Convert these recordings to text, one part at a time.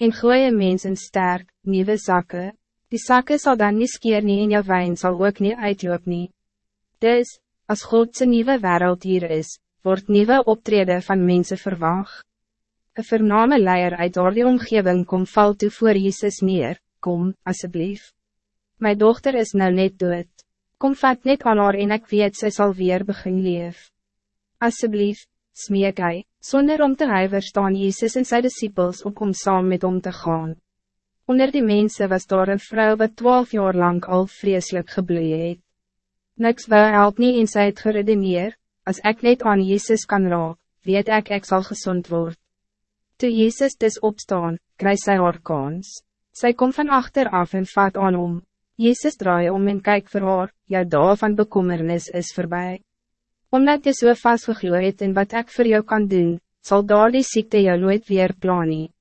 En gooi een mens in sterk, nieuwe zakken. Die zakken zal dan niet skeer nie en jou wijn zal ook niet uitloop nie. Dus, als Godse nieuwe wereld hier is, wordt nieuwe optreden van mensen verwacht. Een vername leier uit door die omgeving kom val toe voor Jezus neer, kom, alsjeblieft. Mijn dochter is nou net dood. Kom vat net aan haar en ek weet sy sal weer begin leef. Alsjeblieft, smeek hy, sonder om te huiver staan Jezus en sy disciples op om saam met om te gaan. Onder die mensen was daar een vrouw wat twaalf jaar lang al vreselijk gebloeid het. Niks wou help nie en sy het geredeneer, as ek net aan Jezus kan raak, weet ek ek zal gezond worden. Toe Jezus dus opstaan, kry sy haar kans. Sy kom van achteraf en vat aan om. Jezus draai om en kyk vir haar, jou daal van bekommernis is voorbij. Omdat je so vastgegloeid het in wat ik voor jou kan doen, zal daar die ziekte jou nooit weer plannen.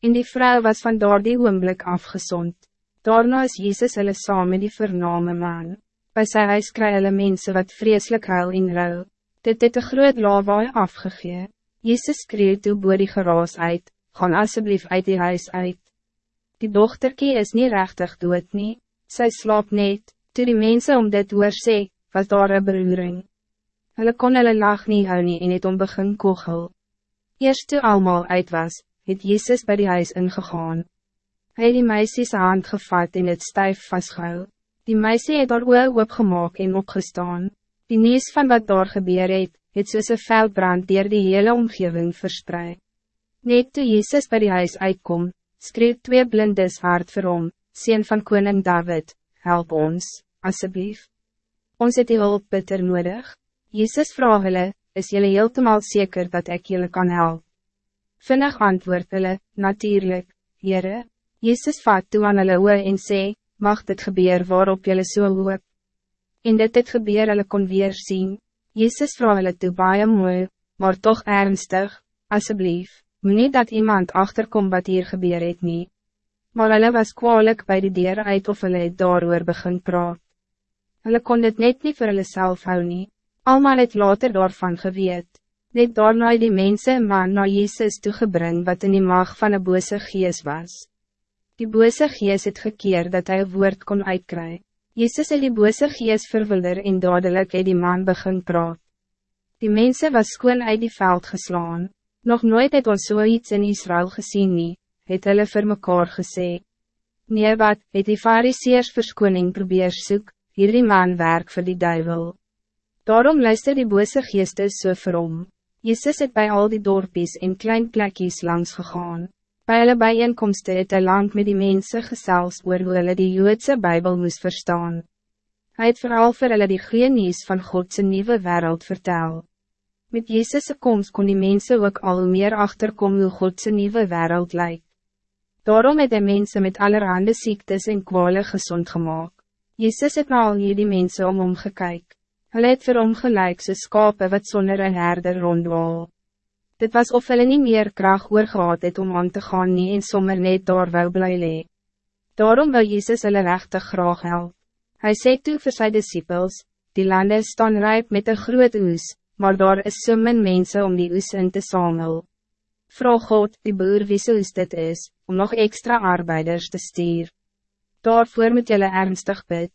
En die vrouw was van daar die oomblik afgezond. Daarna is Jezus hulle saam met die vername man. Bij sy huis kry hulle mense wat vreselijk huil in ruil. Dit het een groot lawaai afgegee. Jezus skreeuw toe boor die geraas uit, gaan alsjeblieft uit die huis uit. Die dochterkie is niet rechtig dood nie, sy slaap net, toe die mensen om dit oor sê, was daar een beroering. Hulle kon hulle lag nie hou nie en het om begin kogel. Eerst toe almal uit was, het Jezus bij die huis ingegaan. Hij het die meisjes hand gevat en het stijf vastgehou. Die meisje het daar oor opgemaak en opgestaan. Die nieuws van wat daar gebeur het, het soos een veldbrand dier die hele omgeving verspreid. Net toe Jezus bij die huis uitkom, skreeuw twee blindes hard vir hom, Seen van koning David, help ons, alsjeblieft. Ons het die hulp bitter nodig. Jezus vraag hulle, is jullie heeltemal zeker dat ik jullie kan helpen? Vinnig antwoord hulle, natuurlijk, Heere. Jezus vat toe aan hulle oor en sê, mag dit gebeur waarop jullie so hoop. En dit het gebeur hulle kon weer zien. Jezus vroeg hulle toe baie mooi, maar toch ernstig, alsjeblieft, moet niet dat iemand achterkom wat hier gebeur het nie. Maar hulle was kwalijk bij die dier uit of hulle het daar begin praat. Hulle kon dit net niet voor hulle self hou nie, almal het later daarvan geweet. Net daarna die mensen man na Jezus toegebring wat in die mag van een bose gees was. Die bose gees het gekeer dat hij een woord kon uitkrijgen. Jezus het die bose gees verwilder en dadelijk het die man begin praat. Die mensen was skoon uit die veld geslaan. Nog nooit het ons zoiets in Israël gezien nie, het hulle vir mekaar gesê. Nee wat, het die fariseers verskoning probeer soek, hierdie man werk voor die duivel. Daarom luister die bose geeste so vir hom. Jezus het bij al die dorpies en klein plekjes langs gegaan. Bij hulle bijeenkomsten het hy lang met die mensen gesels oor hoe hulle die Joodse Bijbel moest verstaan. Hij het vooral vir hulle die goeie nieuws van Godse nieuwe wereld vertel. Met Jezus' komst kon die mensen ook al meer achterkomen hoe Godse nieuwe wereld lijkt. Daarom het die mensen met allerhande ziektes en kwalen gezond gemaakt. Jezus het na al die mensen om hom gekyk. Hulle het vir hom gelijk so skape wat sonder een herder rondwaal. Dit was of hulle nie meer kracht oorgehaad het om aan te gaan nie en sommer net daar wou bly lee. Daarom wil Jezus hulle rechtig graag help. Hij sê toe vir sy disciples, die landen staan rijp met een groot oes, maar daar is so min mense om die oes in te samel. Vraag God, die boer wie so oes dit is, om nog extra arbeiders te stuur. Daarvoor moet julle ernstig bid.